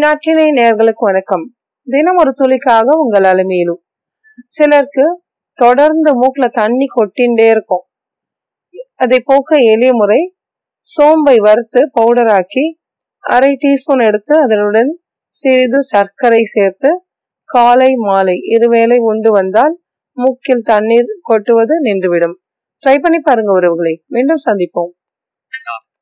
நற்றினை நேர்களுக்கு வணக்கம். தினம் ஒரு துளிக்காக உங்கள் அலுமையிலும். சிலருக்கு தொடர்ந்து மூக்குல தண்ணி கொட்டின்றே இருக்கும். அதை போக்க எளிய முறை சோம்பை வறுத்து பவுடராக்கி அரை டீஸ்பூன் எடுத்து அதனுடன் சிறிது சர்க்கரை சேர்த்து காலை மாலை இருவேளை உண்டு வந்தால் மூக்கில் தண்ணீர் கொட்டுவது நின்றுவிடும். ட்ரை பண்ணி பாருங்க உறவுகளை. மீண்டும் சந்திப்போம்.